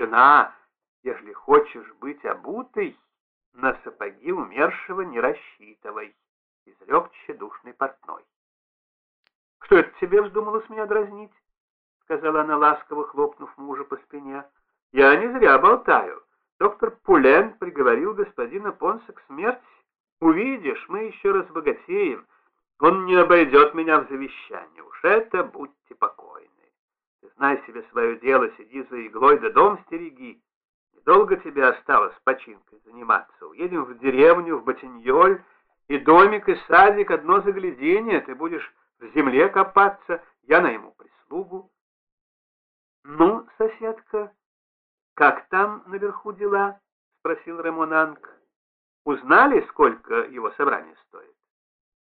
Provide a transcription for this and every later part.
Жена, ежели хочешь быть обутой, на сапоги умершего не рассчитывай, изрек тщедушный портной. Что это тебе вздумалось меня дразнить? сказала она ласково, хлопнув мужа по спине. Я не зря болтаю. Доктор Пулен приговорил господина Понса к смерти. Увидишь, мы еще разбогатеем. Он не обойдет меня в завещании. Уж это будьте покойны. Знай себе свое дело, сиди за иглой, да дом стереги. Недолго тебе осталось починкой заниматься. Уедем в деревню, в Ботиньоль, и домик, и садик, одно заглядение. Ты будешь в земле копаться, я найму прислугу. Ну, соседка, как там наверху дела? Спросил Ремонанг. Узнали, сколько его собрание стоит?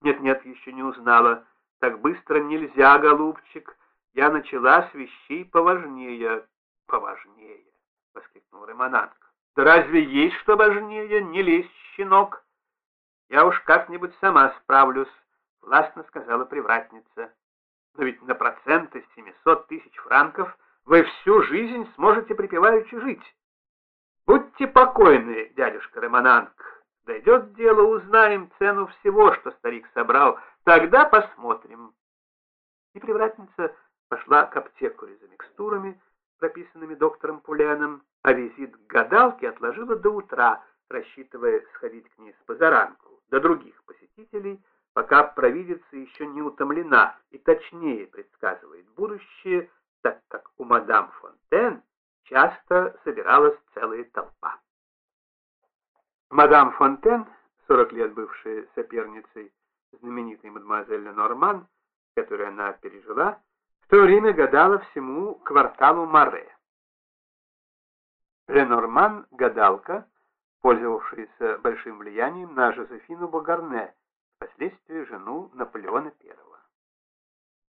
Нет-нет, еще не узнала. Так быстро нельзя, голубчик. Я начала с вещей поважнее. Поважнее, воскликнул Ремонанг. Да разве есть что важнее? Не лезь, щенок. Я уж как-нибудь сама справлюсь, властно сказала привратница. Но ведь на проценты 700 тысяч франков вы всю жизнь сможете припеваючи жить. Будьте покойны, дядюшка Ремонанг. Дойдет дело, узнаем цену всего, что старик собрал. Тогда посмотрим. И привратница пошла к аптекаре за микстурами, прописанными доктором Пуленом, а визит к гадалке отложила до утра, рассчитывая сходить к ней с позаранку, до других посетителей, пока провидица еще не утомлена и точнее предсказывает будущее, так как у мадам Фонтен часто собиралась целая толпа. Мадам Фонтен, 40 лет бывшая соперницей знаменитой мадемуазель Норман, которую она пережила, то время гадала всему кварталу Маре. Ленорман — гадалка, пользовавшаяся большим влиянием на Жозефину Богарне, впоследствии жену Наполеона I.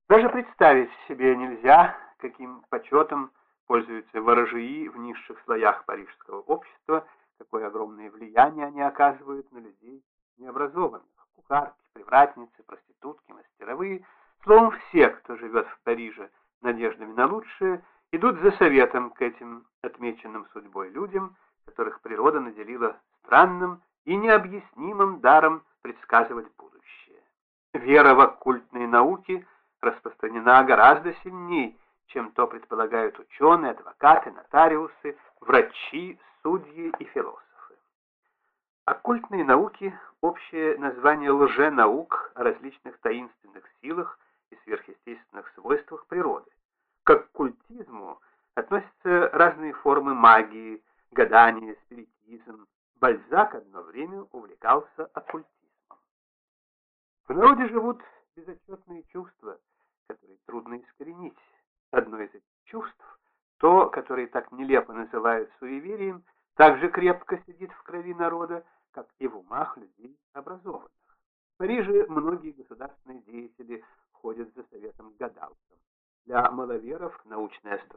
Даже представить себе нельзя, каким почетом пользуются ворожии в низших слоях парижского общества, какое огромное влияние они оказывают на людей необразованных. Кухарки, привратницы, проститутки, мастеровые, словом, все, кто живет в Париже надеждами на лучшее, идут за советом к этим отмеченным судьбой людям, которых природа наделила странным и необъяснимым даром предсказывать будущее. Вера в оккультные науки распространена гораздо сильнее, чем то предполагают ученые, адвокаты, нотариусы, врачи, судьи и философы. Оккультные науки – общее название лженаук о различных таинственных гадания, спиритизм. Бальзак одно время увлекался оккультизмом. В народе живут безотчетные чувства, которые трудно искоренить. Одно из этих чувств, то, которое так нелепо называют суеверием, так же крепко сидит в крови народа, как и в умах людей образованных. В Париже многие государственные деятели ходят за советом к гадалкам. Для маловеров научная астрология –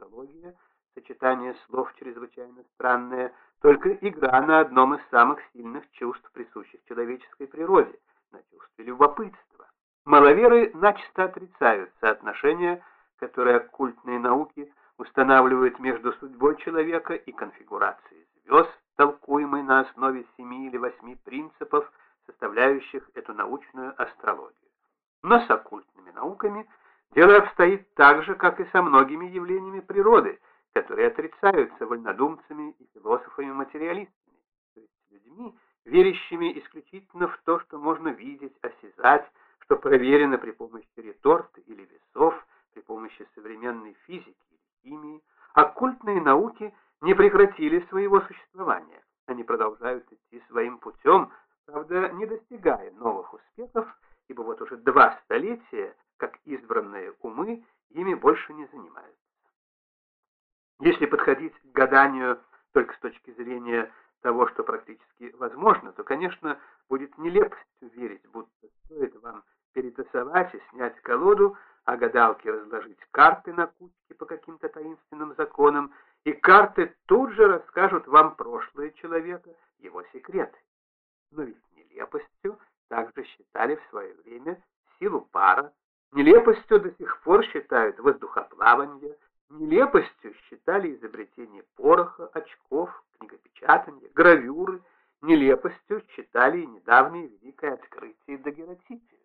сочетание слов чрезвычайно странное, только игра на одном из самых сильных чувств, присущих человеческой природе, на чувстве любопытства. Маловеры начисто отрицают соотношение, которое оккультные науки устанавливают между судьбой человека и конфигурацией звезд, толкуемой на основе семи или восьми принципов, составляющих эту научную астрологию. Но с оккультными науками дело обстоит так же, как и со многими явлениями природы, которые отрицаются вольнодумцами и философами-материалистами, то есть людьми, верящими исключительно в то, что можно видеть, осязать, что проверено при помощи реторт или весов, при помощи современной физики или химии, оккультные науки не прекратили своего существования. Они продолжают идти своим путем, правда, не достигая новых успехов, ибо вот уже два столетия, гаданию только с точки зрения того, что практически возможно, то, конечно, будет нелепостью верить, будто стоит вам перетасовать и снять колоду, а гадалки разложить карты на кучке по каким-то таинственным законам, и карты тут же расскажут вам прошлое человека, его секреты. Но ведь нелепостью также считали в свое время силу пара, нелепостью до сих пор считают воздухоплавание, Нелепостью считали изобретение пороха, очков, книгопечатания, гравюры. Нелепостью считали и недавнее великое открытие дагеротипии.